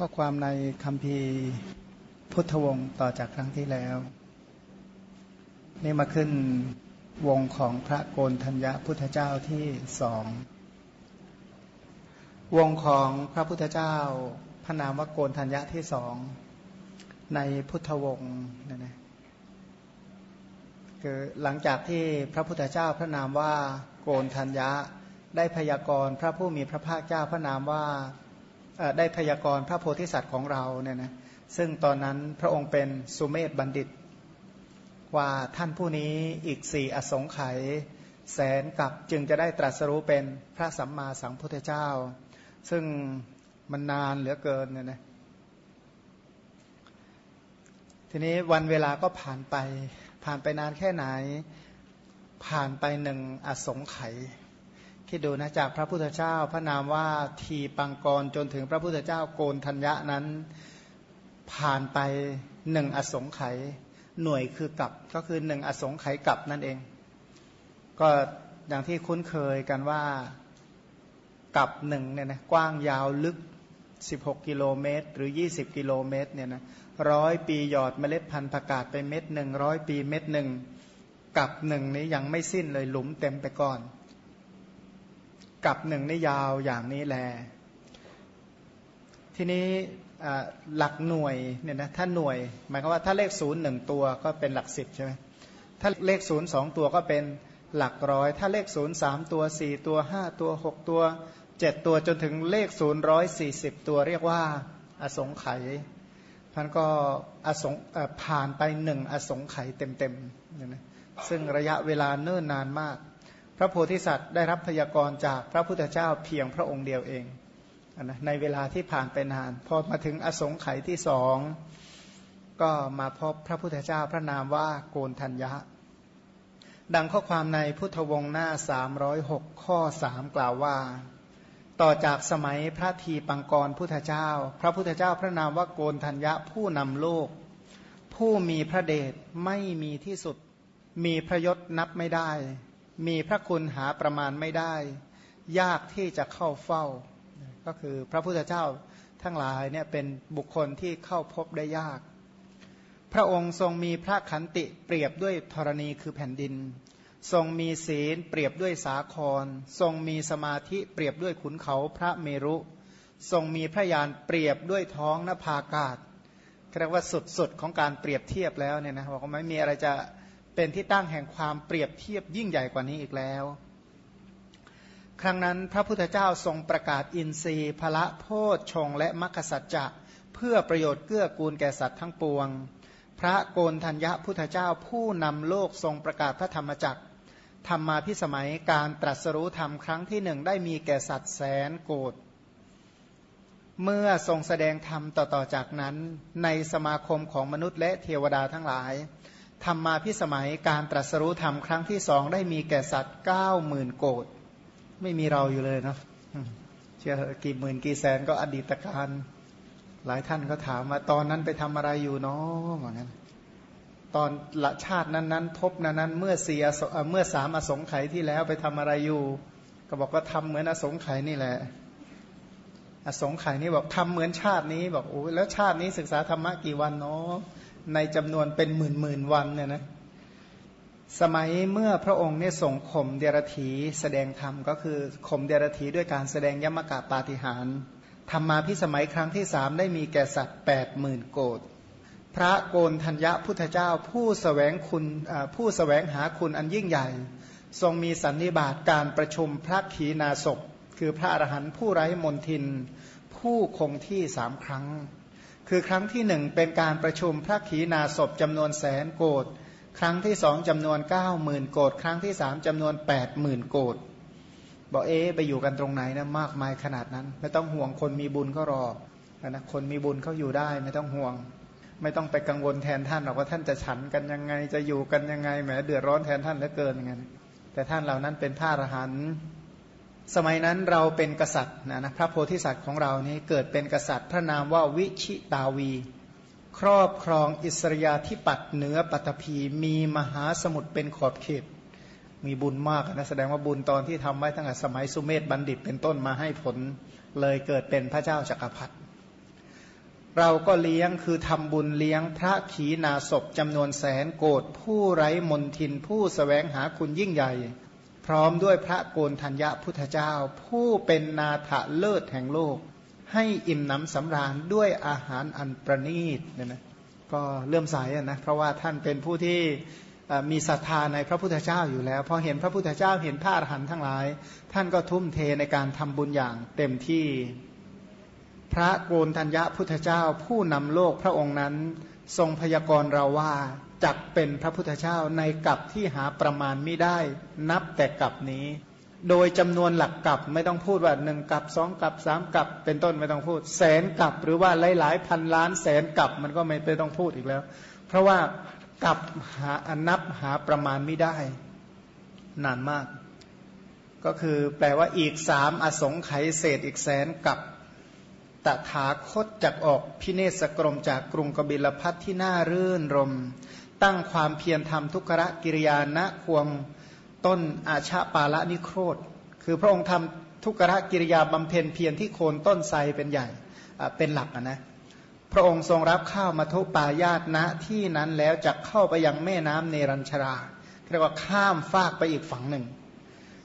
ข้อความในคำพีพุทธวงศ์ต่อจากครั้งที่แล้ว นี่มาขึ้นวงของพระโกนธัญญาพุทธเจ้าที่สองวงของพระพุทธเจ้าพระนามว่าโกนธัญญาที่สองในพุทธวงศ์นะนะคือหลังจากที่พระพุทธเจ้าพระนามว่าโกนธัญญะได้พยากรณ์พระผู้มีพระภาคเจ้าพระนามว่า ได้พยากรณ์พระโพธิสัตว์ของเราเนี่ยนะซึ่งตอนนั้นพระองค์เป็นสุเมธบัณฑิต ว่าท่านผู้นี้อีกสี่อสงไขยแสนกับจึงจะได้ตรัสรู้เป็นพระสัมมาสัมพุทธเจ้า ซึ่งมันนานเหลือเกินเนี่ยนะทีนี้วันเวลาก็ผ่านไป ผ่านไปนานแค่ไหน ผ่านไปหนึ่งอสงไขย คิดดูนะจากพระพุทธเจ้า พระนามว่าทีปังกรจนถึงพระพุทธเจ้าโกนธัญญะนั้นผ่านไปหนึ่งอสงไขยหน่วยคือกับก็คือหนึ่งอสงไขยกับนั่นเอง ก็อย่างที่คุ้นเคยกันว่ากับหนึ่งเนี่ยนะกว้างยาวลึก 16 กิโลเมตร หรือ 20 กิโลเมตรเนี่ยนะร้อยปีหยอดเมล็ดพันธุ์ประกาศไปเม็ดหนึ่งร้อยปีเม็ดหนึ่งกับหนึ่งนี้ยังไม่สิ้นเลยหลุมเต็มไปก่อน กับหนึ่งในยาวอย่างนี้แล ทีนี้หลักหน่วยเนี่ยนะถ้าหน่วย หมายความว่าถ้าเลขศูนย์หนึ่งตัวก็เป็นหลักสิบใช่ไหมถ้าเลขศูนย์สองตัวก็เป็นหลักร้อย ถ้าเลขศูนย์สามตัวสี่ตัวห้าตัวหกตัวเจ็ดตัวจนถึงเลขศูนย์ร้อยสี่สิบตัวเรียกว่าอสงไขยท่านก็อสงผ่านไปหนึ่งอสงไขยเต็มๆเนี่ยนะซึ่งระยะเวลาเนิ่นนานมาก พระโพธิสัตว์ได้รับพยากรณ์จากพระพุทธเจ้าเพียงพระองค์เดียวเองนะในเวลาที่ผ่านไปนาน พอมาถึงอสงไขยที่สองก็มาพบพระพุทธเจ้าพระนามว่าโกนทัญญะ ดังข้อความในพุทธวงศ์หน้า 306 ข้อ 3 กล่าวว่า ต่อจากสมัยพระทีปังกรพุทธเจ้า พระพุทธเจ้าพระนามว่าโกนทัญญะผู้นำโลก ผู้มีพระเดชไม่มีที่สุด มีพระยศนับไม่ได้ มีพระคุณหาประมาณไม่ได้ ยากที่จะเข้าเฝ้า ก็คือพระพุทธเจ้าทั้งหลายเนี่ยเป็นบุคคลที่เข้าพบได้ยาก พระองค์ทรงมีพระขันติเปรียบด้วยธรณีคือแผ่นดิน ทรงมีศีลเปรียบด้วยสาคร ทรงมีสมาธิเปรียบด้วยขุนเขาพระเมรุ ทรงมีพระยานเปรียบด้วยท้องนภากาศเรียกว่าสุดๆของการเปรียบเทียบแล้วเนี่ยนะบอกว่าไม่มีอะไรจะ เป็นที่ตั้งแห่งความเปรียบเทียบยิ่งใหญ่กว่านี้อีกแล้ว ครั้งนั้นพระพุทธเจ้าทรงประกาศอินทรีย์พละโพชฌงและมัคคสัจจะเพื่อประโยชน์เกื้อกูลแก่สัตว์ทั้งปวง พระโกนธัญญะพุทธเจ้าผู้นำโลกทรงประกาศพระธรรมจักรธรรมาพิสมัยการตรัสรู้ธรรมครั้งที่หนึ่งได้มีแก่สัตว์แสนโกดเมื่อทรงแสดงธรรมต่อๆจากนั้น ในสมาคมของมนุษย์และเทวดาทั้งหลาย ธรรมาพิสมัยการตรัสรู้ธรรมครั้งที่สองได้มีแก่สัตว์เก้าหมื่นโกดไม่มีเราอยู่เลยเนาะเชื่อกี่หมื่นกี่แสนก็อดีตการหลายท่านก็ถามว่าตอนนั้นไปทำอะไรอยู่เนาะเหมือนกันตอนละชาตินั้นนั้นพบนั้นนั้นเมื่อสี่เมื่อสามอสงไขยที่แล้วไปทำอะไรอยู่ ก็บอกว่าทำเหมือนอสงไขยนี่แหละ อสงไขยนี่บอกทำเหมือนชาตินี้บอกโอ้แล้วชาตินี้ศึกษาธรรมะกี่วันเนาะ ในจำนวนเป็นหมื่นหมื่นวันเนี่ยนะสมัยเมื่อพระองค์เนี่ยส่งข่มเดรธีแสดงธรรมก็คือข่มเดรธีด้วยการแสดงยมกะปาฏิหารธรรมาพิสมัยครั้งที่สามได้มีแก่สัตว์แปดหมื่นโกดพระโกนธัญญะพุทธเจ้าผู้สแสวงคุณผู้สแสวงหาคุณอันยิ่งใหญ่ ทรงมีสันนิบาตการประชุมพระขีณาศพคือพระอรหันต์ผู้ไร้มนทิน ผู้คงที่สามครั้ง คือครั้งที่หนึ่งเป็นการประชุมพระขีณาสพจำนวนแสนโกดครั้งที่สองจำนวนเก้าหมื่นโกดครั้งที่สามจำนวนแปดหมื่นโกดบอกเอ๊ไปอยู่กันตรงไหนนะมากมายขนาดนั้น ไม่ต้องห่วงคนมีบุญก็รอนะคนมีบุญเขาอยู่ได้ไม่ต้องห่วง ไม่ต้องไปกังวลแทนท่านหรอกว่าท่านจะฉันกันยังไงจะอยู่กันยังไงแหมเดือดร้อนแทนท่านเหลือเกินอย่างนั้นแต่ท่านเหล่านั้นเป็นพระอรหันต์ สมัยนั้นเราเป็นกษัตริย์นะนะพระโพธิสัตว์ของเรานี้เกิดเป็นกษัตริย์ พระนามว่าวิชิตาวี ครอบครองอิสริยาธิปัตเหนือปัตภีมีมหาสมุทรเป็นขอบเขต มีบุญมากนะแสดงว่าบุญตอนที่ทำไว้ตั้งแต่สมัยสุเมธบัณฑิตเป็นต้นมาให้ผลเลยเกิดเป็นพระเจ้าจากักรพรรดิเราก็เลี้ยงคือทำบุญเลี้ยงพระขีณาศพจำนวนแสนโกดผู้ไร้มนทินผู้สแสวงหาคุณยิ่งใหญ่ พร้อมด้วยพระโกนธัญญาพุทธเจ้า ผู้เป็นนาถเลิศแห่งโลก ให้อิ่มหนำสำราญด้วยอาหารอันประณีตเนี่ยนะก็เลื่อมใสนะเพราะว่าท่านเป็นผู้ที่มีศรัทธาในพระพุทธเจ้าอยู่แล้วพอเห็นพระพุทธเจ้าเห็นพระอรหันต์ทั้งหลาย ท่านก็ทุ่มเทในการทำบุญอย่างเต็มที่ พระโกนธัญญาพุทธเจ้า ผู้นำโลกพระองค์นั้น ทรงพยากรณ์เราว่า จักเป็นพระพุทธเจ้าในกับที่หาประมาณไม่ได้นับแต่กับนี้ โดยจำนวนหลักกับไม่ต้องพูดว่าหนึ่งกับสองกับสามกับเป็นต้นไม่ต้องพูด แสนกับหรือว่าหลายๆพันล้านแสนกับมันก็ไม่ต้องพูดอีกแล้ว เพราะว่ากับหาอนับหาประมาณไม่ได้ นานมาก ก็คือแปลว่าอีกสามอสงไขยเศษอีกแสนกับตถาคตจักออกพิเนศกรมจากกรุงกบิลพัทที่น่ารื่นรม ตั้งความเพียรทำทุกขะกิริยาณควงต้นอาชาปาละนิโครธ คือพระองค์ทำทุกขะกิริยาบำเพ็ญเพียรที่โคนต้นไทรเป็นใหญ่เป็นหลักนะพระองค์ทรงรับข้าวมาทุปายาตณที่นั้นแล้วจะเข้าไปยังแม่น้ำเนรัญชราเรียกว่าข้ามฟากไปอีกฝั่งหนึ่ง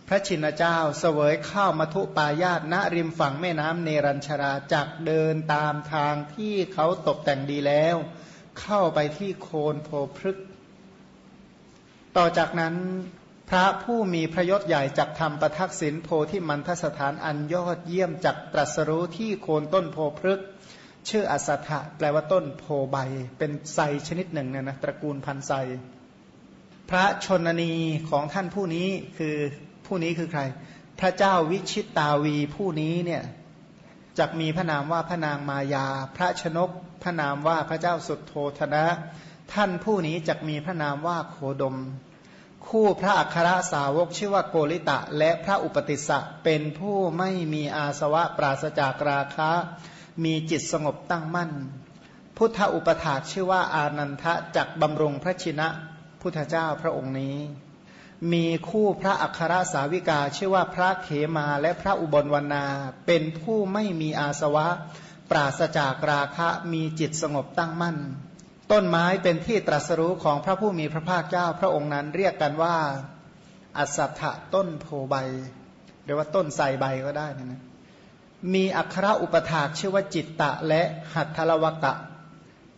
พระชินเจ้าเสวยข้าวมัทุปายาตณริมฝั่งแม่น้ำเนรัญชราจักเดินตามทางที่เขาตกแต่งดีแล้ว เข้าไปที่โคนโพพฤกต่อจากนั้นพระผู้มีพระยศใหญ่จักทำประทักษิณโพที่มันทสถานอันยอดเยี่ยมจักตรัสรู้ที่โคนต้นโพพฤกชื่ออสัทะแปลว่าต้นโพใบ เป็นไซชนิดหนึ่งเนี่ยนะตระกูลพันไซพระชนนีของท่านผู้นี้คือผู้นี้คือใคร พระเจ้าวิชิตตาวีผู้นี้เนี่ย จักมีพระนามว่าพระนางมายา พระชนก พระนามว่าพระเจ้าสุดโทธนะ ท่านผู้นี้จักมีพระนามว่าโคดม คู่พระอัครสาวกชื่อว่าโกริตะ และพระอุปติสสะเป็นผู้ไม่มีอาสวะปราศจากราคะ มีจิตสงบตั้งมั่น พุทธอุปถาชื่อว่าอานันทะจักบำรงพระชินะ พุทธเจ้าพระองค์นี้ มีคู่พระอัครสาวิกา ชื่อว่าพระเขมาและพระอุบลวรรณา เป็นผู้ไม่มีอาสวะ ปราศจากราคะมีจิตสงบตั้งมั่น ต้นไม้เป็นที่ตรัสรู้ของพระผู้มีพระภาคเจ้า พระองค์นั้นเรียกกันว่า อัสัทะต้นโพใบหรือว่าต้นไทรใบก็ได้นะมีอัครอุปถากชื่อว่าจิตตะและหัตถลวกะ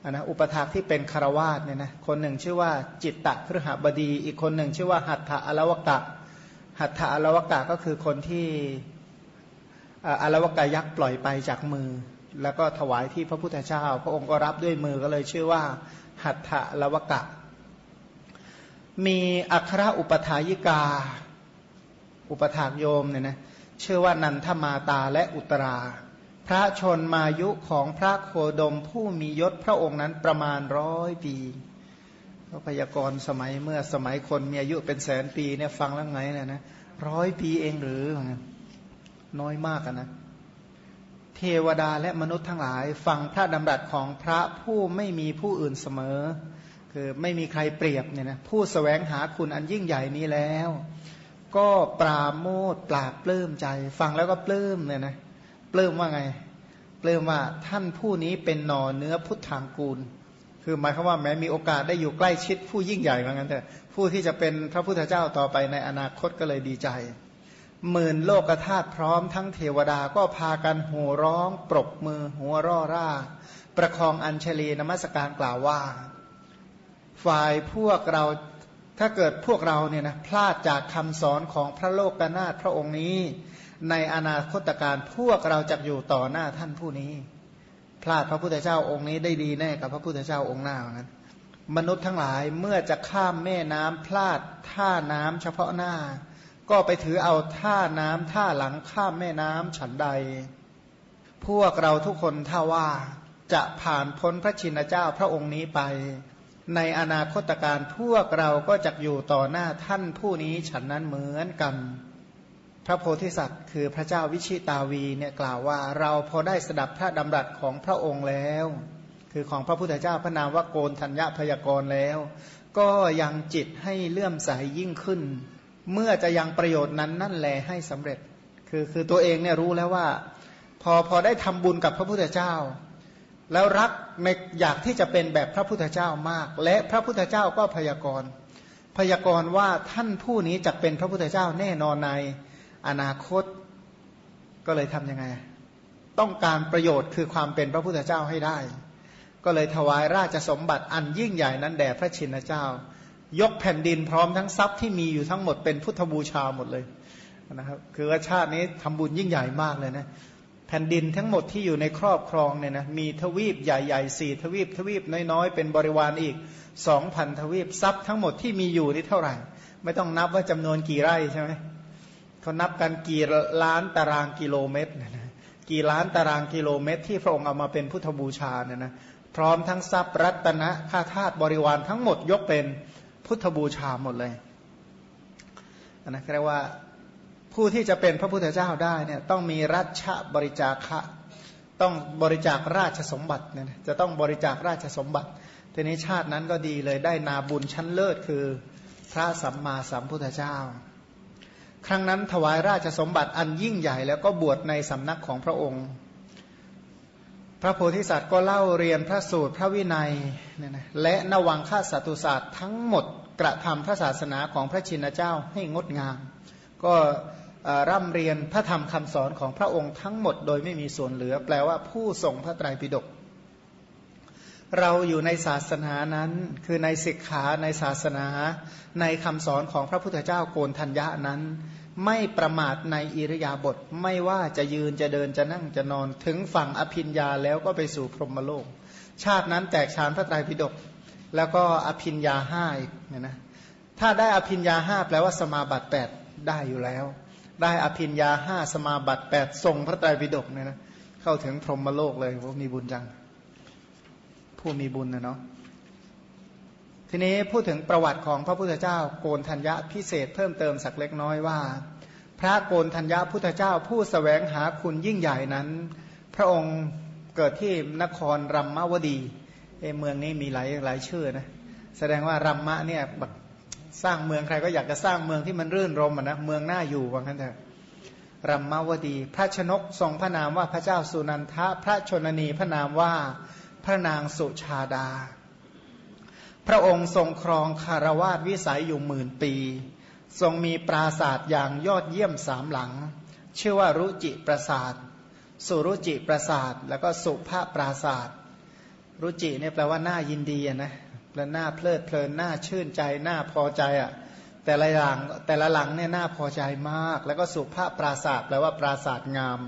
นะอุปถากที่เป็นคารวาสเนี่ยนะคนหนึ่งชื่อว่าจิตตะครหบดี อีกคนหนึ่งชื่อว่าหัตถะอลวกะหัตถะอลวกะก็คือคนที่อลวกะยักษ์ปล่อยไปจากมือ แล้วก็ถวายที่พระพุทธเจ้า พระองค์ก็รับด้วยมือก็เลยชื่อว่า หัตถะอลวกะ มีอัครอุปถายิกา อุปถากโยมเนี่ยนะชื่อว่านันทมาตาและอุตรา พระชนมายุของพระโคดมผู้มียศพระองค์นั้นประมาณร้อยปีก็พยากรณ์สมัยเมื่อสมัยคนมีอายุเป็นแสนปีเนี่ยฟังแล้วไงเนี่ยนะร้อยปีเองหรือน้อยมากนะ เทวดาและมนุษย์ทั้งหลาย ฟังพระดำรัสของพระผู้ไม่มีผู้อื่นเสมอ คือไม่มีใครเปรียบเนี่ยนะผู้สแสวงหาคุณอันยิ่งใหญ่นี้แล้ว ก็ปราโมทปราบปลื้มใจ ฟังแล้วก็ปลื้มเนี่ยนะ ปลื้มว่าไงปลื้มว่าท่านผู้นี้เป็นหนอเนื้อพุทธางกูล คือหมายความว่าแม้มีโอกาสได้อยู่ใกล้ชิดผู้ยิ่งใหญ่เหมือนกันแต่ผู้ที่จะเป็นพระพุทธเจ้าต่อไปในอนาคตก็เลยดีใจหมื่นโลกธาตุพร้อมทั้งเทวดาก็พากันหัวร้อง ปรบมือ หัวร่อร่า ประคองอัญเชลีนมัสการกล่าวว่า ฝ่ายพวกเราถ้าเกิดพวกเราเนี่ยนะพลาดจากคำสอนของพระโลกกนาถพระองค์นี้ ในอนาคตการพวกเราจะอยู่ต่อหน้าท่านผู้นี้ พลาดพระพุทธเจ้าองค์นี้ได้ดีแน่กับพระพุทธเจ้าองค์หน้าเหมือนกันมนุษย์ทั้งหลายเมื่อจะข้ามแม่น้ำพลาดท่าน้ำเฉพาะหน้า ก็ไปถือเอาท่าน้ำท่าหลังข้ามแม่น้ำฉันใด พวกเราทุกคนถ้าว่าจะผ่านพ้นพระชินเจ้าพระองค์นี้ไป ในอนาคตการพวกเราก็จะอยู่ต่อหน้าท่านผู้นี้ฉันนั้นเหมือนกัน พระโพธิสัตว์ คือพระเจ้าวิชิตาวีเนี่ยกล่าวว่าเราพอได้สดับพระดำรัสของพระองค์แล้ว คือของพระพุทธเจ้าพระนามว่าโกนธัญญพยากรแล้ว ก็ยังจิตให้เลื่อมใสยยิ่งขึ้น เมื่อจะยังประโยชน์นั้นนั่นแลให้สำเร็จ คือคือตัวเองเนี่ยรู้แล้วว่า พอพอได้ทำบุญกับพระพุทธเจ้า แล้วรักในอยากที่จะเป็นแบบพระพุทธเจ้ามาก และพระพุทธเจ้าก็พยากรณ์พยากรณ์ว่าท่านผู้นี้จะเป็นพระพุทธเจ้าแน่นอนใน อนาคตก็เลยทำยังไง ต้องการประโยชน์คือความเป็นพระพุทธเจ้าให้ได้ ก็เลยถวายราชสมบัติอันยิ่งใหญ่นั้นแด่พระชินเจ้า ยกแผ่นดินพร้อมทั้งทรัพย์ที่มีอยู่ทั้งหมดเป็นพุทธบูชาหมดเลยนะครับคือว่าชาตินี้ทำบุญยิ่งใหญ่มากเลยนะแผ่นดินทั้งหมดที่อยู่ในครอบครองเนี่ยนะมีทวีปใหญ่ๆสี่ทวีปทวีปน้อยๆ เป็นบริวารอีกสองพันทวีปทรัพย์ทั้งหมดที่มีอยู่นี่เท่าไหร่ ไม่ต้องนับว่าจำนวนกี่ไร่ใช่ไหม เขานับกันกี่ล้านตารางกิโลเมตรนะกี่ล้านตารางกิโลเมตร ที่พระองค์เอามาเป็นพุทธบูชาเนี่ยนะพร้อมทั้งทรัพย์รัตนะข้าทาสบริวารทั้งหมดยกเป็นพุทธบูชาหมดเลยนะเรียกว่าผู้ที่จะเป็นพระพุทธเจ้าได้เนี่ยต้องมีรัชบริจาคะต้องบริจาคราชสมบัติเนี่ยจะต้องบริจาคราชสมบัติทีนี้ชาตินั้นก็ดีเลยได้นาบุญชั้นเลิศคือพระสัมมาสัมพุทธเจ้า ครั้งนั้นถวายราชสมบัติอันยิ่งใหญ่แล้วก็บวชในสำนักของพระองค์ พระโพธิสัตว์ก็เล่าเรียนพระสูตรพระวินัยและนวังฆาสัตุศาสตร์ทั้งหมดกระทำพระศาสนาของพระชินเจ้าให้งดงาม ก็ร่ำเรียนพระธรรมคำสอนของพระองค์ทั้งหมดโดยไม่มีส่วนเหลือ แปลว่าผู้ทรงพระไตรปิฎก เราอยู่ในศาสนานั้น คือในศิกขาในศาสนา ในคำสอนของพระพุทธเจ้าโกนทัญญานั้น ไม่ประมาทในอิริยาบถไม่ว่าจะยืนจะเดินจะนั่งจะนอนถึงฝั่งอภิญญาแล้วก็ไปสู่พรหมโลก ชาตินั้นแตกฉานพระไตรปิฎกแล้วก็อภิญญาห้าอีกเนี่ยนะถ้าได้อภิญญาห้าแปลว่าสมาบัติแปดได้อยู่แล้ว ได้อภิญญาห้าสมาบัติแปดทรงพระไตรปิฎกเนี่ยนะเข้าถึงพรหมโลกเลยว่ามีบุญจัง ผู้มีบุญนะเนาะทีนี้พูดถึงประวัติของพระพุทธเจ้าโกนธัญญะพิเศษเพิ่มเติมสักเล็กน้อยว่า พระโกนธัญญะพุทธเจ้าผู้สแสวงหาคุณยิ่งใหญ่นั้น พระองค์เกิดที่นครรัมมาวดีเอเมืองนี้มีหลายหลายชื่อนะแสดงว่ารัมมะเนี่ยสร้างเมืองใครก็อยากจะสร้างเมืองที่มันรื่นรมนะเมืองน่าอยู่ว่างั้นเถอะรัมมาวดี พระชนกทรงพระนามว่าพระเจ้าสุนันทะพระชนนีพระนามว่า พระนางสุชาดา พระองค์ทรงครองคารวาสวิสัยอยู่หมื่นปี ทรงมีปราศาสตร์อย่างยอดเยี่ยมสามหลัง ชื่อว่ารุจิปราศาสตร์สุรุจิปราศาสตร์แล้วก็สุภาปราศาสตร์รุจิเนี่ยแปลว่าน่ายินดีนะแปลน่าเพลิดเพลินน่าชื่นใจน่าพอใจอะแต่ละหลังแต่ละหลังเนี่ยน่าพอใจมาก แล้วก็สุภาพปราศาสตร์แปลว่าปราศาสตร์งาม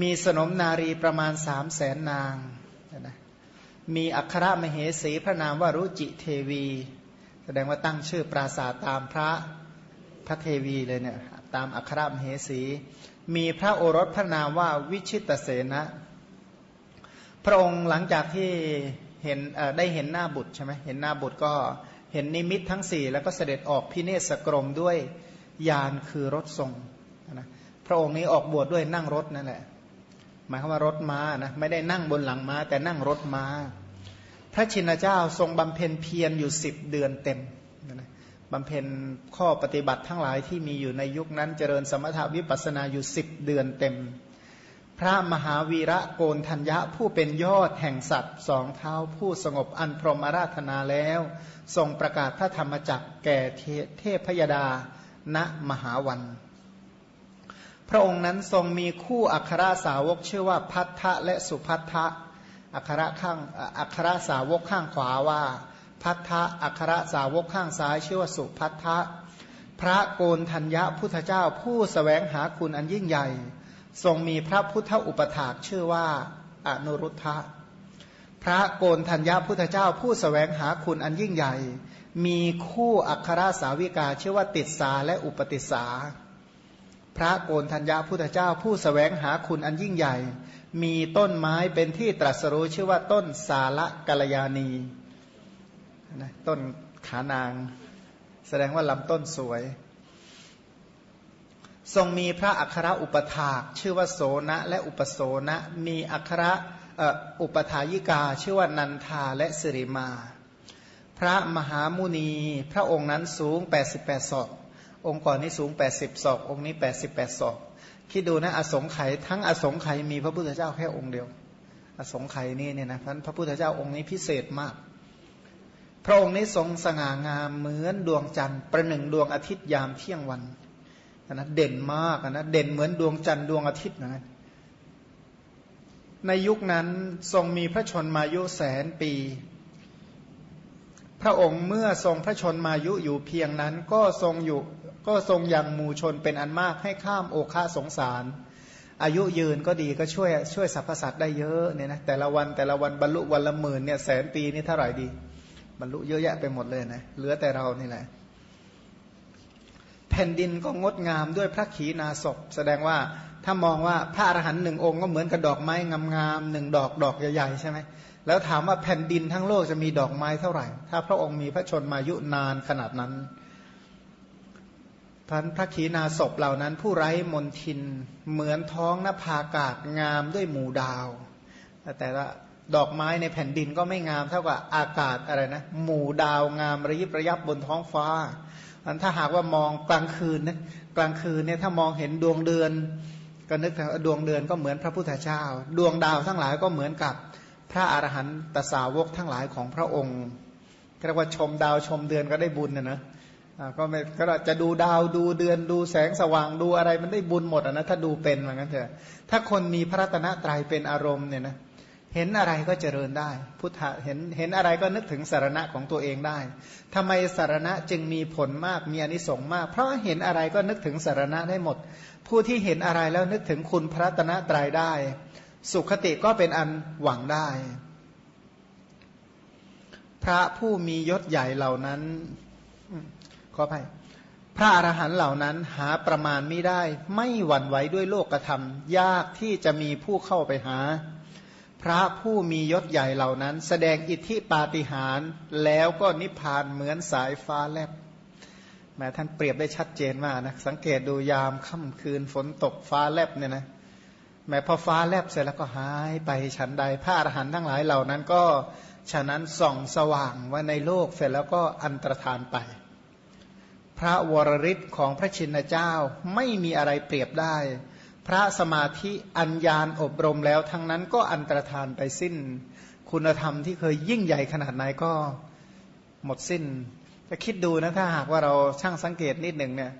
มีสนมนารีประมาณสามแสนนาง มีอัครมเหสีพระนามว่ารุจิเทวี แสดงว่าตั้งชื่อปราสาทตามพระพระเทวีเลยเนี่ยตามอัครมเหสี มีพระโอรสพระนามว่าวิชิตเสนะ พระองค์หลังจากที่เห็นได้เห็นหน้าบุตรใช่ไหมเห็นหน้าบุตรก็เห็นนิมิตทั้งสี่แล้วก็เสด็จออกพิเนศกรมด้วยยานคือรถทรงนะพระองค์นี้ออกบวชดด้วยนั่งรถนั่นแหละหมายความว่ารถม้านะไม่ได้นั่งบนหลังม้าแต่นั่งรถม้า พระชินเจ้าทรงบำเพ็ญเพียรอยู่สิบเดือนเต็มบำเพ็ญข้อปฏิบัติทั้งหลายที่มีอยู่ในยุคนั้นเจริญสมถาวิปัสนาอยู่สิบเดือนเต็ม พระมหาวีระโกนทัญญะผู้เป็นยอดแห่งสัตว์สองเท้าผู้สงบอันพรหมาราธนาแล้ว ทรงประกาศพระธรรมจักแก่เทพพยดาณมหาวัน พระองค์นั้นทรงมีคู่อัครสาวกชื่อว่าพัทธะและสุพัทธะ อัครข้างอัครสาวกข้างขวาว่า พัทธะอัครสาวกข้างซ้ายชื่อว่าสุพัทธะพระโกนธัญญะพุทธเจ้าผู้สแสวงหาคุณอันยิ่งใหญ่ ทรงมีพระพุทธอุปถากชื่อว่าอนุรุทธะพระโกนธัญญาพุทธเจ้าผู้สแสวงหาคุณอันยิ่งใหญ่ มีคู่อัครสาวิกาชื่อว่าติดสาและอุปติสา พระโกนธัญญาพุทธเจ้า ผู้สแสวงหาคุณอันยิ่งใหญ่ มีต้นไม้เป็นที่ตรัสรู้ชื่อว่าต้นสาละกัลยาณีนะต้นขานาง แสดงว่าลำต้นสวย ทรงมีพระอัครอุปถากชื่อว่าโสนะและอุปโสนะมีอัครอุปถายิกา ชื่อว่านันทาและสิริมา พระมหามุนีพระองค์นั้นสูง 88ศอก องค์ก่อนนี้สูง 80ศอกองค์นี้ 88ศอกคิดดูนะอสงไขยทั้งอสงไขยมีพระพุทธเจ้าแค่องค์เดียว อสงไขยนี่เนี่ยนะพระพระพุทธเจ้าองค์นี้พิเศษมาก พระองค์นี้ทรงสง่างามเหมือนดวงจันทร์ประหนึ่งดวงอาทิตย์ยามเที่ยงวันนะเด่นมากนะเด่นเหมือนดวงจันทร์ดวงอาทิตย์นะในยุคนั้นทรงมีพระชนมายุแสนปี พระองค์เมื่อทรงพระชนมายุอยู่เพียงนั้นก็ทรงอยู่ ก็ทรงยังมูชนเป็นอันมากให้ข้ามโอคาสงสาร อายุยืนก็ดีก็ช่วยช่วยสรรพสัตว์ได้เยอะเนี่ยนะแต่ละวันแต่ละวันบรรลุวันละหมื่นเนี่ยแสนปีนี่เท่าไหร่ดี บรรลุเยอะแยะไปหมดเลยนะเหลือแต่เรานี่แหละ แผ่นดินก็งดงามด้วยพระขีณาสพแสดงว่าถ้ามองว่าพระอรหันต์หนึ่งองค์ก็เหมือนกับดอกไม้งามๆหนึ่งดอกดอกใหญ่ๆใช่ไหมแล้วถามว่าแผ่นดินทั้งโลกจะมีดอกไม้เท่าไหร่ ถ้าพระองค์มีพระชนมายุนานขนาดนั้น พันพระขีณาศพเหล่านั้น ผู้ไร้มนทินเหมือนท้องนภาอากาศงามด้วยหมู่ดาว แต่ละดอกไม้ในแผ่นดินก็ไม่งามเท่ากับอากาศอะไรนะหมู่ดาวงามระยิบระยับบนท้องฟ้าอันถ้าหากว่ามองกลางคืนนะกลางคืนเนี่ยถ้ามองเห็นดวงเดือน ก็นึกถึงดวงเดือนก็เหมือนพระพุทธเจ้า ดวงดาวทั้งหลายก็เหมือนกับพระอรหันตสาวกทั้งหลายของพระองค์เรียกว่าชมดาวชมเดือนก็ได้บุญนะนะ ก็ไม่ก็จะดูดาวดูเดือนดูแสงสว่างดูอะไรมันได้บุญหมดนะถ้าดูเป็นเหมือนกันเถอะถ้าคนมีพระรัตนตรัยเป็นอารมณ์เนี่ยนะเห็นอะไรก็เจริญได้ พุทธะเห็นเห็นอะไรก็นึกถึงสารณะของตัวเองได้ทำไมสารณะจึงมีผลมากมีอนิสงส์มาก เพราะเห็นอะไรก็นึกถึงสารณะได้หมด ผู้ที่เห็นอะไรแล้วนึกถึงคุณพระรัตนตรัยได้ สุขติก็เป็นอันหวังได้ พระผู้มียศใหญ่เหล่านั้น ออภัยพระอรหันต์เหล่านั้นหาประมาณไม่ได้ ไม่หวั่นไหวด้วยโลกธรรม ยากที่จะมีผู้เข้าไปหา พระผู้มียศใหญ่เหล่านั้น แสดงอิทธิปาฏิหาริย์แล้วก็นิพพานเหมือนสายฟ้าแลบแม้ท่านเปรียบได้ชัดเจนมากนะสังเกตดูยามค่ำคืนฝนตกฟ้าแลบเนี่ยนะแม้พอฟ้าแลบเสร็จแล้วก็หายไปฉันใดพระอรหันต์ทั้งหลายเหล่านั้นก็ฉะนั้นส่องสว่างว่าในโลกเสร็จแล้วก็อันตรธานไป พระวรริศของพระชินเจ้าไม่มีอะไรเปรียบได้ พระสมาธิอัญญาณอบรมแล้วทั้งนั้นก็อันตรธานไปสิ้น คุณธรรมที่เคยยิ่งใหญ่ขนาดไหนก็หมดสิ้นจะคิดดูนะถ้าหากว่าเราช่างสังเกตนิดหนึ่งเนี่ย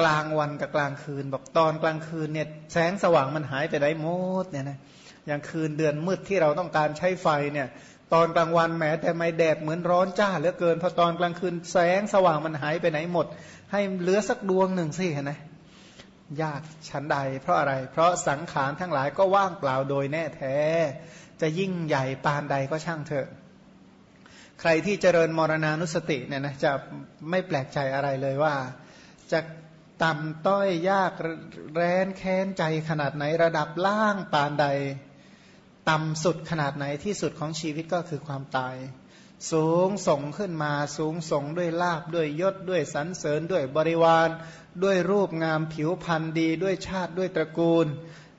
กลางวันกับกลางคืน บอกตอนกลางคืนเนี่ยแสงสว่างมันหายไปไหนหมดเนี่ยนะอย่างคืนเดือนมืดที่เราต้องการใช้ไฟเนี่ย ตอนกลางวันแหมแต่ไม่แดดเหมือนร้อนจ้าเหลือเกินพอตอนกลางคืนแสงสว่างมันหายไปไหนหมด ให้เหลือสักดวงหนึ่งสิเห็นไหมยากชั้นใด เพราะอะไร เพราะสังขารทั้งหลายก็ว่างเปล่าโดยแน่แท้ จะยิ่งใหญ่ปานใดก็ช่างเถอะ ใครที่เจริญมรณานุสติเนี่ยนะจะไม่แปลกใจอะไรเลยว่า จะต่ำต้อยยากแร้นแค้นใจขนาดไหนระดับล่างปานใด ต่ำสุดขนาดไหนที่สุดของชีวิตก็คือความตาย สูงส่งขึ้นมาสูงส่งด้วยลาบด้วยยศด้วยสรรเสริญด้วยบริวาร ด้วยรูปงามผิวพรรณดี ด้วยชาติด้วยตระกูล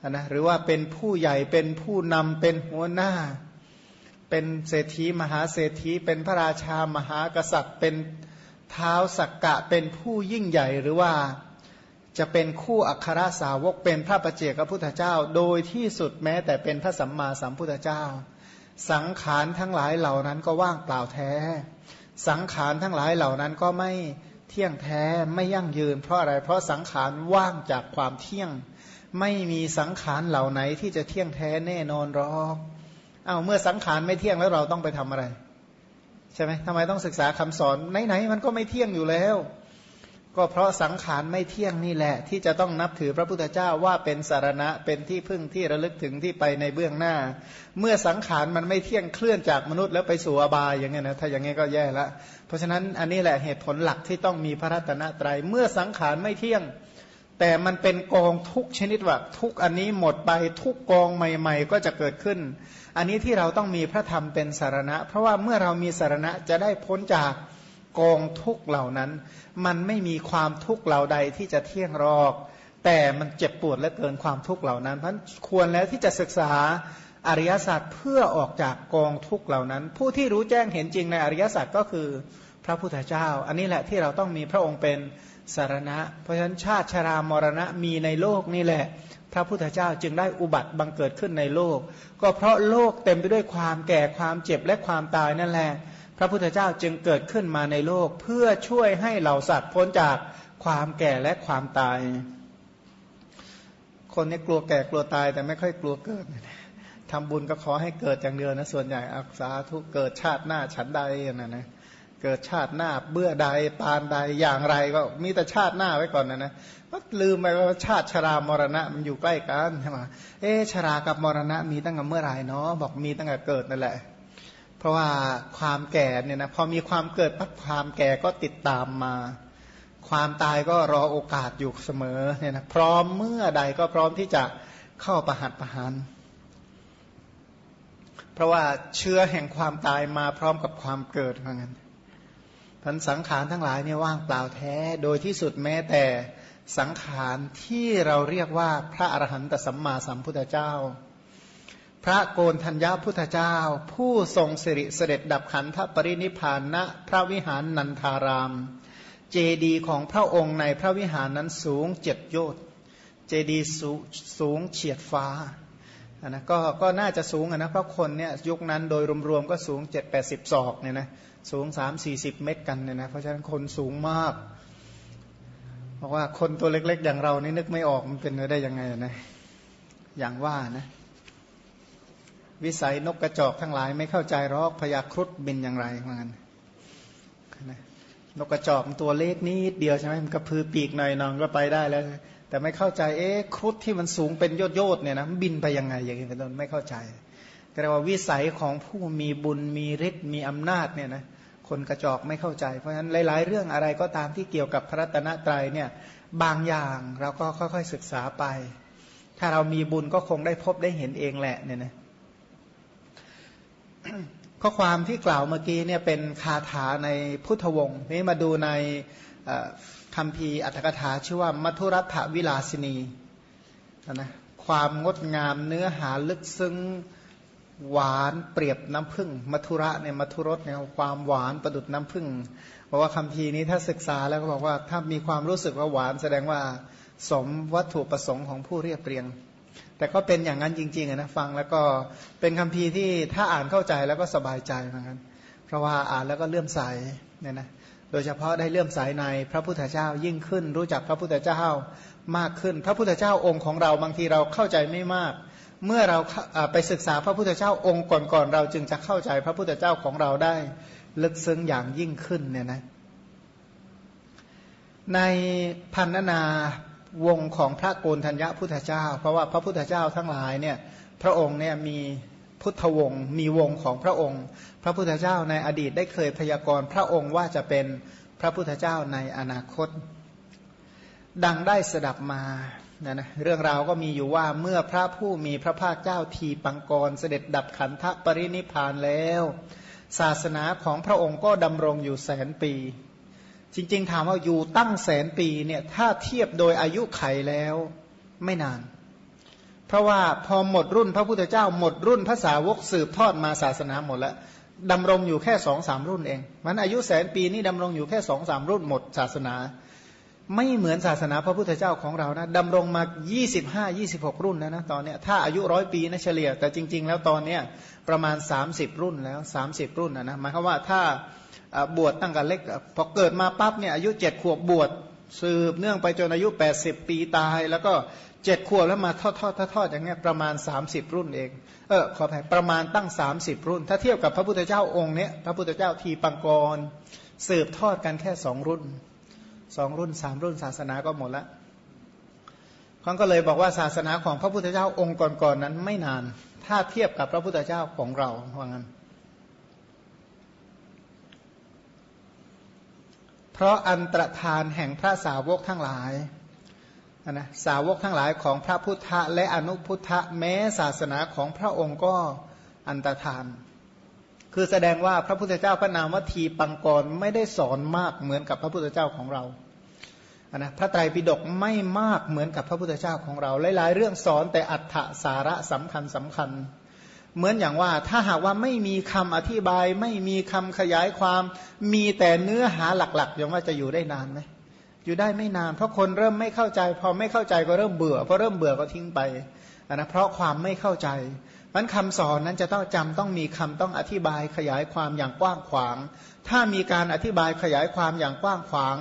นะหรือว่าเป็นผู้ใหญ่เป็นผู้นำเป็นหัวหน้า เป็นเศรษฐีมหาเศรษฐี เป็นพระราชามหากษัตริย์ เป็นเท้าสักกะเป็นผู้ยิ่งใหญ่หรือว่า จะเป็นคู่อัครสาวกเป็นพระประเจกพระพุทธเจ้า โดยที่สุดแม้แต่เป็นพระสัมมาสัมพุทธเจ้า สังขารทั้งหลายเหล่านั้นก็ว่างเปล่าแท้ สังขารทั้งหลายเหล่านั้นก็ไม่เที่ยงแท้ไม่ยั่งยืน เพราะอะไรเพราะสังขารว่างจากความเที่ยง ไม่มีสังขารเหล่าไหนที่จะเที่ยงแท้แน่นอนหรอกเอาเมื่อสังขารไม่เที่ยงแล้วเราต้องไปทำอะไร ใช่ไหมทำไมต้องศึกษาคำสอนไหนๆมันก็ไม่เที่ยงอยู่แล้ว ก็เพราะสังขารไม่เที่ยงนี่แหละ ที่จะต้องนับถือพระพุทธเจ้าว่าเป็นสารณะเป็นที่พึ่งที่ระลึกถึงที่ไปในเบื้องหน้า เมื่อสังขารมันไม่เที่ยงเคลื่อนจากมนุษย์แล้วไปสู่อบายอย่างเงี้ยนะถ้าอย่างเงี้ยก็แย่ละ เพราะฉะนั้นอันนี้แหละเหตุผลหลักที่ต้องมีพระรัตนตรยัยเมื่อสังขารไม่เที่ยง แต่มันเป็นกองทุกชนิดว่าทุกอันนี้หมดไปทุกกองใหม่ ๆ ก็จะเกิดขึ้น อันนี้ที่เราต้องมีพระธรรมเป็นสารณะ เพราะว่าเมื่อเรามีสารณะจะได้พ้นจาก กองทุกเหล่านั้น มันไม่มีความทุกเหล่าใดที่จะเที่ยงรอก แต่มันเจ็บปวดและเกินความทุกเหล่านั้นเพราะควรแล้วที่จะศึกษาอริยสัจเพื่อออกจากกองทุกเหล่านั้น ผู้ที่รู้แจ้งเห็นจริงในอริยสัจก็คือพระพุทธเจ้า อันนี้แหละที่เราต้องมีพระองค์เป็นสารณะ เพราะฉะนั้นชาติชรามรณะมีในโลกนี่แหละ พระพุทธเจ้าจึงได้อุบัติบังเกิดขึ้นในโลก ก็เพราะโลกเต็มไปด้วยความแก่ความเจ็บและความตายนั่นแหละ พระพุทธเจ้าจึงเกิดขึ้นมาในโลกเพื่อช่วยให้เหล่าสัตว์พ้นจากความแก่และความตาย คนนี้กลัวแก่กลัวตายแต่ไม่ค่อยกลัวเกิดทำบุญก็ขอให้เกิดอย่างเดียวนะส่วนใหญ่อักษาทุกเกิดชาติหน้าฉันใดนะนะเกิดชาติหน้าเบื่อใดปานใดอย่างไรก็มีแต่ชาติหน้าไว้ก่อนนะนะก็ลืมไปว่าชาติชรามรณะมันอยู่ใกล้กันใช่ไหมเอชรากับมรณะมีตั้งแต่เมื่อไรเนาะบอกมีตั้งแต่เกิดนั่นแหละ เพราะว่าความแก่เนี่ยนะพอมีความเกิดปั๊บความแก่ก็ติดตามมา ความตายก็รอโอกาสอยู่เสมอเนี่ยนะพร้อมเมื่อใดก็พร้อมที่จะเข้าประหัตประหารเพราะว่าเชื้อแห่งความตายมาพร้อมกับความเกิดเหมือนกันพันสังขารทั้งหลายเนี่ยว่างเปล่าแท้ โดยที่สุดแม้แต่สังขารที่เราเรียกว่าพระอรหันตสัมมาสัมพุทธเจ้า พระโกนธัญญาพุทธเจ้า ผู้ทรงสิริเสด็จดับขันธปรินิพานณพระวิหารนันทาราม เจดีของพระองค์ในพระวิหารนั้นสูงเจ็ดโยชน์เจดีสูงเฉียดฟ้านะก็ก็น่าจะสูงนะเพราะคนเนี่ยยุคนั้นโดยรวมๆก็สูง 7 8 0ศอกเนี่ยนะสูง 3 4 0 เมตรกันเนี่ยนะเพราะฉะนั้นคนสูงมากบอกว่าคนตัวเล็กๆอย่างเรานี่นึกไม่ออกมันเป็นไปได้ยังไงนะอย่างว่านะ วิสัยนกกระจอกทั้งหลายไม่เข้าใจรอกพยาครุฑบินอย่างไรเหมือนกันนกกระจอกตัวเล็กนิดเดียวใช่ไหมมันกระพือปีกหน่อยนองก็ไปได้แล้ว แต่ไม่เข้าใจเอ๊ะครุฑที่มันสูงเป็นยอดยดเนี่ยนะบินไปยังไงอย่างนี้เป็นต้นไม่เข้าใจก็เรียกว่าวิสัยของผู้มีบุญมีฤทธิ์มีอำนาจเนี่ยนะคนกระจอกไม่เข้าใจ เพราะฉะนั้นหลาย ๆ เรื่องอะไรก็ตามที่เกี่ยวกับพระรัตนตรัยเนี่ยบางอย่างเราก็ค่อย ๆ ศึกษาไป ถ้าเรามีบุญก็คงได้พบได้เห็นเองแหละเนี่ยนะ ข้อความที่กล่าวเมื่อกี้เนี่ยเป็นคาถาในพุทธวงศ์นี่มาดูในคำพีอัตถกถาชื่อว่ามัทุรัฐวิลาสินีนะความงดงามเนื้อหาลึกซึ้งหวานเปรียบน้ำผึ้งมัทุระเนี่ยมัทุรสเนี่ยความหวานประดุดน้ำผึ้งบอกว่าคำพีนี้ถ้าศึกษาแล้วก็บอกว่าถ้ามีความรู้สึกว่าหวานแสดงว่าสมวัตถุประสงค์ของผู้เรียบเรียง แต่ก็เป็นอย่างนั้นจริงๆนะฟังแล้วก็เป็นคำพีที่ถ้าอ่านเข้าใจแล้วก็สบายใจเหมือนกันเพราะว่าอ่านแล้วก็เลื่อมใสเนี่ยนะโดยเฉพาะได้เลื่อมใสในพระพุทธเจ้ายิ่งขึ้น รู้จักพระพุทธเจ้ามากขึ้น พระพุทธเจ้าองค์ของเราบางทีเราเข้าใจไม่มาก เมื่อเราไปศึกษาพระพุทธเจ้าองค์ก่อนๆเราจึงจะเข้าใจพระพุทธเจ้าของเราได้ลึกซึ้งอย่างยิ่งขึ้นเนี่ยนะในพันนา วงของพระโกนธัญญาพุทธเจ้า เพราะว่าพระพุทธเจ้าทั้งหลายเนี่ยพระองค์เนี่ยมีพุทธวงศ์มีวงของพระองค์ พระพุทธเจ้าในอดีตได้เคยพยากรณ์พระองค์ว่าจะเป็นพระพุทธเจ้าในอนาคต ดังได้สดับมานะนะเรื่องราวก็มีอยู่ว่าเมื่อพระผู้มีพระภาคเจ้าทีปังกร เสด็จดับขันธปรินิพานแล้ว ศาสนาของพระองค์ก็ดำรงอยู่แสนปี จริง ๆ ถามว่าอยู่ตั้งแสนปีเนี่ยถ้าเทียบโดยอายุไขแล้วไม่นาน เพราะว่าพอหมดรุ่นพระพุทธเจ้าหมดรุ่นภาษาวกสืบทอดมาศาสนาหมดแล้วดำรงอยู่แค่สองสามรุ่นเอง มันอายุแสนปีนี่ดำรงอยู่แค่สองสามรุ่นหมดศาสนา ไม่เหมือนศาสนาพระพุทธเจ้าของเรานะดำรงมา 25 26 รุ่นแล้วนะตอนเนี้ยถ้าอายุร้อยปีนะเฉลี่ย แต่จริง ๆ แล้วตอนเนี้ยประมาณ 30 รุ่นแล้ว 30 รุ่นนะนะหมายความว่าถ้า บวชตั้งแต่เล็กพอเกิดมาปั๊บเนี่ยอายุ7ขวบบวชสืบเนื่องไปจนอายุ 80 ปีตาย แล้วก็เจ็ดขวบแล้วมาทอดทอดทอดอย่างเงี้ยประมาณ 30 รุ่นเองเออขออภัยประมาณตั้ง 30 รุ่น ถ้าเทียบกับพระพุทธเจ้าองค์เนี้ยพระพุทธเจ้าทีปังกร สืบทอดกันแค่สองรุ่นสองรุ่นสามรุ่นศาสนาก็หมดละเขาก็เลยบอกว่าศาสนาของพระพุทธเจ้าองค์ก่อนๆนนั้นไม่นาน ถ้าเทียบกับพระพุทธเจ้าของเราว่างั้น เพ ราะอันตรธานแห่งพระสาวกทั้งหลายนะสาวกทั้งหลายของพระพุทธและอนุพุทธแม้ศาสนาของพระองค์ก็อันตรธาน คือแสดงว่าพระพุทธเจ้าพระนามวัตถีปังกรไม่ได้สอนมากเหมือนกับพระพุทธเจ้าของเรานะพระไตรปิฎกไม่มากเหมือนกับพระพุทธเจ้าของเรา หลาย ๆ เรื่องสอนแต่อัฏฐสาระสำคัญสำคัญ เหมือนอย่างว่าถ้าหากว่าไม่มีคำอธิบาย ไม่มีคำขยายความ มีแต่เนื้อหาหลักๆอยังว่าจะอยู่ได้นานไหมอยู่ได้ไม่นาน เพราะคนเริ่มไม่เข้าใจ พอไม่เข้าใจก็เริ่มเบื่อพอเริ่มเบื่อก็ทิ้งไปนะเพราะความไม่เข้าใจมันคำสอนนั้นจะต้องจำต้องมีคำต้องอธิบายขยายความอย่างกว้างขวาง ถ้ามีการอธิบายขยายความอย่างกว้างขวาง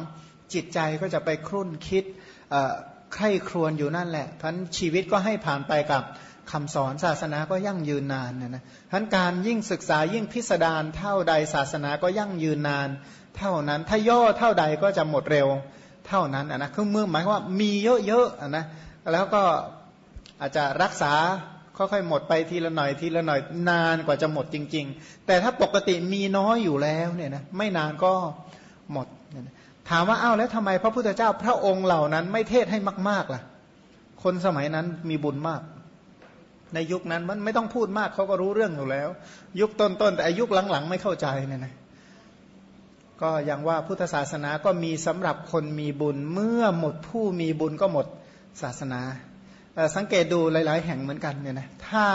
จิตใจก็จะไปครุ่นคิดใคร่ครวญอยู่นั่นแหละท่านชีวิตก็ให้ผ่านไปกับ คำสอนศาสนาก็ยั่งยืนนานนะนะท่านการยิ่งศึกษายิ่งพิสดารเท่าใดศาสนาก็ยั่งยืนนาน เท่านั้นถ้าย่อเท่าใดก็จะหมดเร็วเท่านั้นนะคือเมื่อหมายว่ามีเยอะๆนะแล้วก็อาจจะรักษาค่อยๆหมดไปทีละหน่อยทีละหน่อยนานกว่าจะหมดจริง ๆ แต่ถ้าปกติมีน้อยอยู่แล้วเนี่ยนะไม่นานก็หมด ถามว่าอ้าวแล้วทำไมพระพุทธเจ้าพระองค์เหล่านั้นไม่เทศให้มาก ๆล่ะ คนสมัยนั้นมีบุญมาก ในยุคนั้นมันไม่ต้องพูดมากเขาก็รู้เรื่องอยู่แล้ว ยุคต้นๆแต่อายุหลังๆ ไม่เข้าใจเนี่ยนะก็อย่างว่าพุทธศาสนาก็มีสำหรับคนมีบุญ เมื่อหมดผู้มีบุญก็หมดศาสนา สังเกตดูหลาย ๆ แห่งเหมือนกันเนี่ยนะถ้า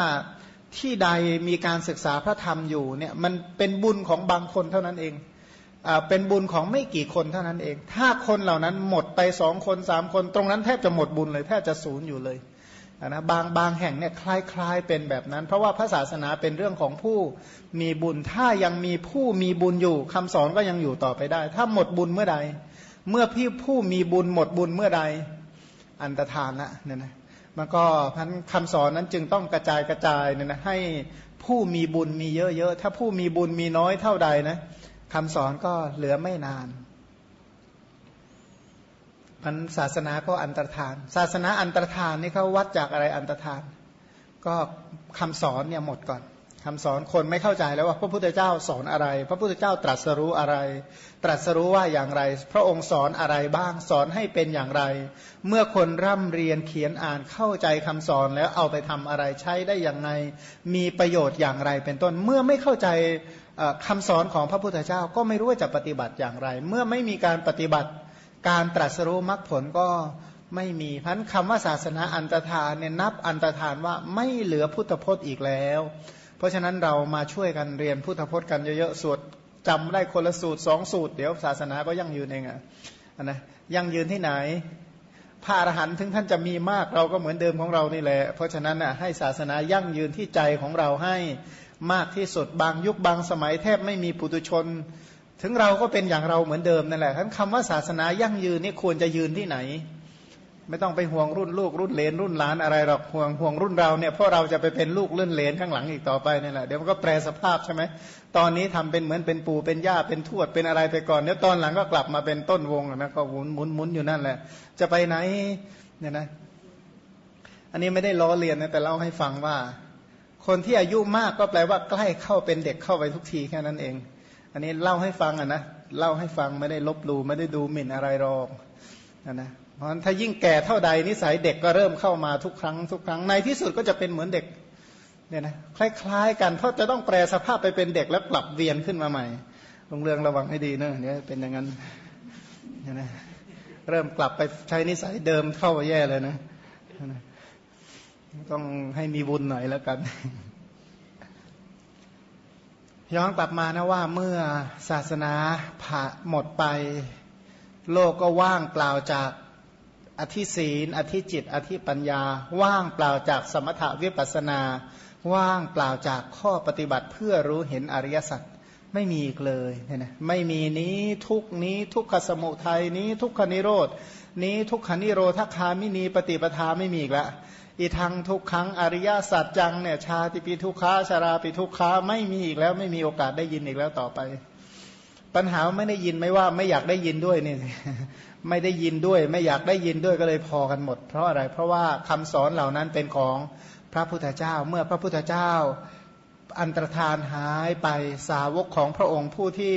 ที่ใดมีการศึกษาพระธรรมอยู่เนี่ยมันเป็นบุญของบางคนเท่านั้นเองเป็นบุญของไม่กี่คนเท่านั้นเอง ถ้าคนเหล่านั้นหมดไปสองคนสามคนตรงนั้นแทบจะหมดบุญเลยแทบจะศูนย์อยู่เลย นะบางบางแห่งเนี่ยคล้ายๆเป็นแบบนั้น เพราะว่าพระศาสนาเป็นเรื่องของผู้มีบุญถ้ายังมีผู้มีบุญอยู่คำสอนก็ยังอยู่ต่อไปได้ ถ้าหมดบุญเมื่อใด เมื่อพี่ผู้มีบุญหมดบุญเมื่อใดอันตรธานละเนี่ยนะมันก็พันคำสอนนั้นจึงต้องกระจายกระจายเนี่ยนะให้ผู้มีบุญมีเยอะๆถ้าผู้มีบุญมีน้อยเท่าใดนะคำสอนก็เหลือไม่นาน พันศาสนาก็อันตรธาน ศาสนาอันตรธานนี่เขาวัดจากอะไรอันตรธาน ก็คำสอนเนี่ยหมดก่อนคำสอนคนไม่เข้าใจแล้วว่าพระพุทธเจ้าสอนอะไร พระพุทธเจ้าตรัสรู้อะไร ตรัสรู้ว่าอย่างไร พระองค์สอนอะไรบ้างสอนให้เป็นอย่างไร เมื่อคนร่ำเรียนเขียนอ่านเข้าใจคำสอนแล้วเอาไปทำอะไรใช้ได้อย่างไรมีประโยชน์อย่างไรเป็นต้นเมื่อไม่เข้าใจคำสอนของพระพุทธเจ้าก็ไม่รู้ว่าจะปฏิบัติอย่างไร เมื่อไม่มีการปฏิบัติ การตรัสรู้มรรคผลก็ไม่มีพันคำว่าศาสนาอันตรธานเนี่ยนับอันตรธานว่าไม่เหลือพุทธพจน์อีกแล้ว เพราะฉะนั้นเรามาช่วยกันเรียนพุทธพจน์กันเยอะๆสวดจำได้คนละสูตรสองสูตร เดี๋ยวศาสนาก็ยั่งยืนเองอะนะยั่งยืนที่ไหนพระอรหันต์ถึงท่านจะมีมากเราก็เหมือนเดิมของเรานี่แหละ เพราะฉะนั้นอะให้ศาสนายั่งยืนที่ใจของเราให้มากที่สุดบางยุคบางสมัยแทบไม่มีปุตุชน ถึงเราก็เป็นอย่างเราเหมือนเดิมนั่นแหละทั้นคำว่าศาสนายั่งยืนนี่ควรจะยืนที่ไหน ไม่ต้องไปห่วงรุ่นลูกรุ่นเลนรุ่นหลานอะไรหรอกห่วงห่วงรุ่นเราเนี่ยเพราะเราจะไปเป็นลูกรุ่นเลนข้างหลังอีกต่อไปนี่แหละเดี๋ยวมันก็แปรสภาพใช่ไหมตอนนี้ทำเป็นเหมือนเป็นปู่เป็นย่าเป็นทวดเป็นอะไรไปก่อนเดี๋ยวตอนหลังก็กลับมาเป็นต้นวงนะก็หมุนหมุนหมุนอยู่นั่นแหละ จะไปไหนเนี่ยนะ อันนี้ไม่ได้ล้อเลียนนะแต่เล่าให้ฟังว่า คนที่อายุมากก็แปลว่าใกล้เข้าเป็นเด็กเข้าไปทุกทีแค่นั้นเอง อันนี้เล่าให้ฟังอะนะเล่าให้ฟังไม่ได้ลบลูไม่ได้ดูหมิ่นอะไรหรอกนะเพราะฉะนั้นถ้ายิ่งแก่เท่าใดนิสัยเด็กก็เริ่มเข้ามาทุกครั้งทุกครั้งในที่สุดก็จะเป็นเหมือนเด็กเนี่ยนะคล้ายๆกันเพราะจะต้องแปลสภาพไปเป็นเด็กแล้วกลับเวียนขึ้นมาใหม่ลงเรื่องระวังให้ดีเนอะเนี่ยเป็นอย่างนั้นเนี่ยนะเริ่มกลับไปใช้นิสัยเดิมเข้าแย่เลยนะ ต้องให้มีบุญหน่อยแล้วกัน ย้อนกลับมานะว่าเมื่อศาสนาผ่าหมดไป โลกก็ว่างเปล่าจากอธิศีลอธิจิต อธิปัญญา ว่างเปล่าจากสมถะวิปัสนา ว่างเปล่าจากข้อปฏิบัติเพื่อรู้เห็นอริยสัจไม่มีอีกเลยเนี่ยนะไม่มีนี้ทุกนี้ทุกขสมุทัยนี้ทุกขนิโรดนี้ทุกขนิโรธคามินีปฏิปทาไม่มีอีกแล้ว อีทังทุกครั้งอริยสัจจังเนี่ยชาติปีทุกขาชาราปีทุกขาไม่มีอีกแล้วไม่มีโอกาสได้ยินอีกแล้วต่อไป ปัญหาไม่ได้ยินไม่ว่าไม่อยากได้ยินด้วยนี่ไม่ได้ยินด้วย ไม่อยากได้ยินด้วยก็เลยพอกันหมด เพราะอะไรเพราะว่าคำสอนเหล่านั้นเป็นของพระพุทธเจ้า เมื่อพระพุทธเจ้าอันตรธานหายไปสาวกของพระองค์ผู้ที่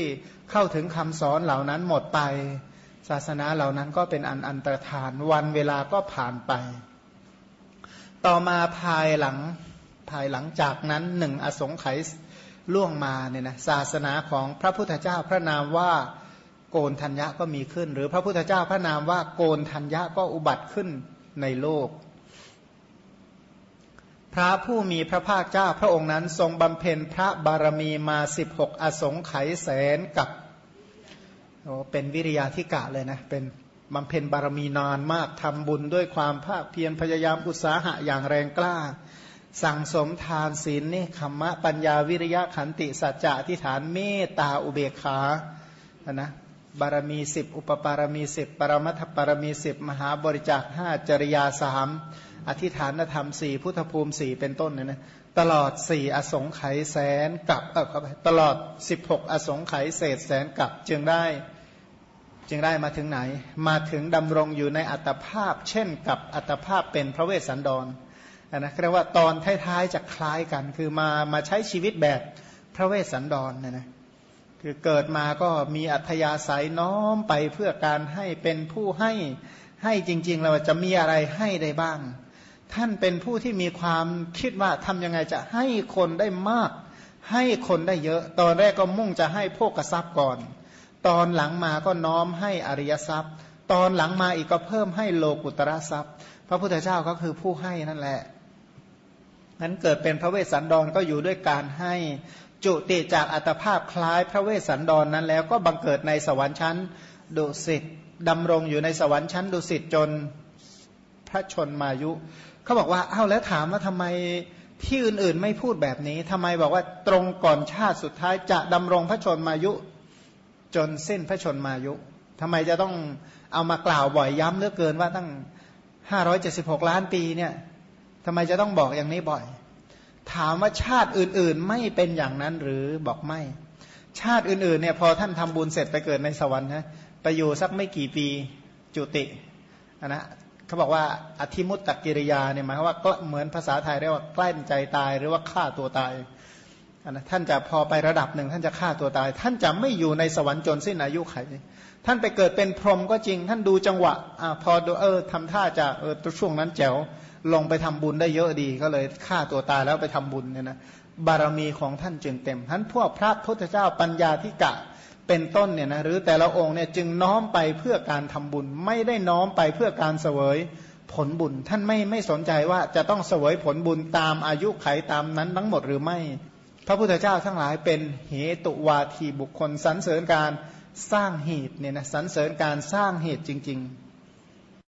เข้าถึงคำสอนเหล่านั้นหมดไป ศาสนาเหล่านั้นก็เป็นอันอันตรธานวันเวลาก็ผ่านไป ต่อมาภายหลังภายหลังจากนั้นหนึ่งอสงไขยล่วงมาเนี่ยนะศาสนาของพระพุทธเจ้าพระนามว่าโกนทัญญะก็มีขึ้น หรือพระพุทธเจ้าพระนามว่าโกนทัญญะก็อุบัติขึ้นในโลก พระผู้มีพระภาคเจ้าพระองค์นั้นทรงบำเพ็ญพระบารมีมาสิบหกอสงไขยแสนกับโอ้เป็นวิริยาธิกะเลยนะเป็น บำเพ็ญบารมีนานมากทำบุญด้วยความภาคเพียรพยายามอุตสาหะอย่างแรงกล้า สั่งสมทานศีลนี่ขมมะปัญญาวิริยะขันติสัจจะอธิฐานเมตตาอุเบกขานะบารมีสิบอุปปารมีสิบปรมัตถปารมีสิบมหาบริจาคห้าจริยาสามอธิฐานธรรมสี่พุทธภูมิสี่เป็นต้นเนี่ยนะตลอดสี่อสงไขยแสนกับเออตลอดสิบหกอสงไขยเศษแสนกับจึงได้ จึงได้มาถึงไหน มาถึงดำรงอยู่ในอัตภาพ เช่นกับอัตภาพเป็นพระเวสสันดรนะเรียกว่าตอนท้ายๆจะคล้ายกัน คือมามาใช้ชีวิตแบบพระเวสสันดรเนี่ยนะคือเกิดมาก็มีอัธยาศัยน้อมไปเพื่อการให้เป็นผู้ให้ให้จริงๆเราจะมีอะไรให้ได้บ้าง ท่านเป็นผู้ที่มีความคิดว่าทำยังไงจะให้คนได้มาก ให้คนได้เยอะ ตอนแรกก็มุ่งจะให้พวกกระซับก่อน ตอนหลังมาก็น้อมให้อริยทรัพย์ ตอนหลังมาอีกก็เพิ่มให้โลกุตระทรัพย์ พระพุทธเจ้าก็คือผู้ให้นั่นแหละนั้นเกิดเป็นพระเวสสันดรก็อยู่ด้วยการให้จุติจากอัตภาพคล้ายพระเวสสันดรนนั้นแล้วก็บังเกิดในสวรรค์ชั้นดุสิตดำรงอยู่ในสวรรค์ชั้นดุสิตจนพระชนมายุ เขาบอกว่าเอ้าแล้วถามว่าทำไมที่อื่นๆไม่พูดแบบนี้ทำไมบอกว่าตรงก่อนชาติสุดท้ายจะดำรงพระชนมายุ จนสิ้นพระชนมายุทำไมจะต้องเอามากล่าวบ่อยย้ำเหลือเกินว่าตั้งห้าร้อยเจ็ดสิบหกล้านปีเนี่ยทำไมจะต้องบอกอย่างนี้บ่อย ถามว่าชาติอื่นๆไม่เป็นอย่างนั้นหรือบอกไม่ ชาติอื่นๆเนี่ยพอท่านทำบุญเสร็จไปเกิดในสวรรค์นะไปอยู่สักไม่กี่ปีจุตินะเขาบอกว่าอธิมุตตกิริยาเนี่ยหมายว่าเหมือนภาษาไทยเรียกว่าใกล้ใจตายหรือว่าฆ่าตัวตาย นะท่านจะพอไประดับหนึ่งท่านจะฆ่าตัวตาย ท่านจะไม่อยู่ในสวรรค์จนสิ้นอายุไข ท่านไปเกิดเป็นพรหมก็จริง ท่านดูจังหวะอพอดูเออทำท่าจะเออช่วงนั้นแจ๋วลงไปทำบุญได้เยอะดีก็เลยฆ่าตัวตายแล้วไปทำบุญเนี่ยนะบารมีของท่านจึงเต็มท่านพวกพระพุทธเจ้าปัญญาธิกะเป็นต้นเนี่ยนะหรือแต่ละองค์เนี่ยจึงน้อมไปเพื่อการทำบุญ ไม่ได้น้อมไปเพื่อการเสวยผลบุญ ท่านไม่ไม่สนใจว่าจะต้องเสวยผลบุญตามอายุไขตามนั้นทั้งหมดหรือไม่ พระพุทธเจ้าทั้งหลายเป็นเหตุวาทีบุคคลสรรเสริญการสร้างเหตุเนี่ยนะสรรเสริญการสร้างเหตุจริง ๆ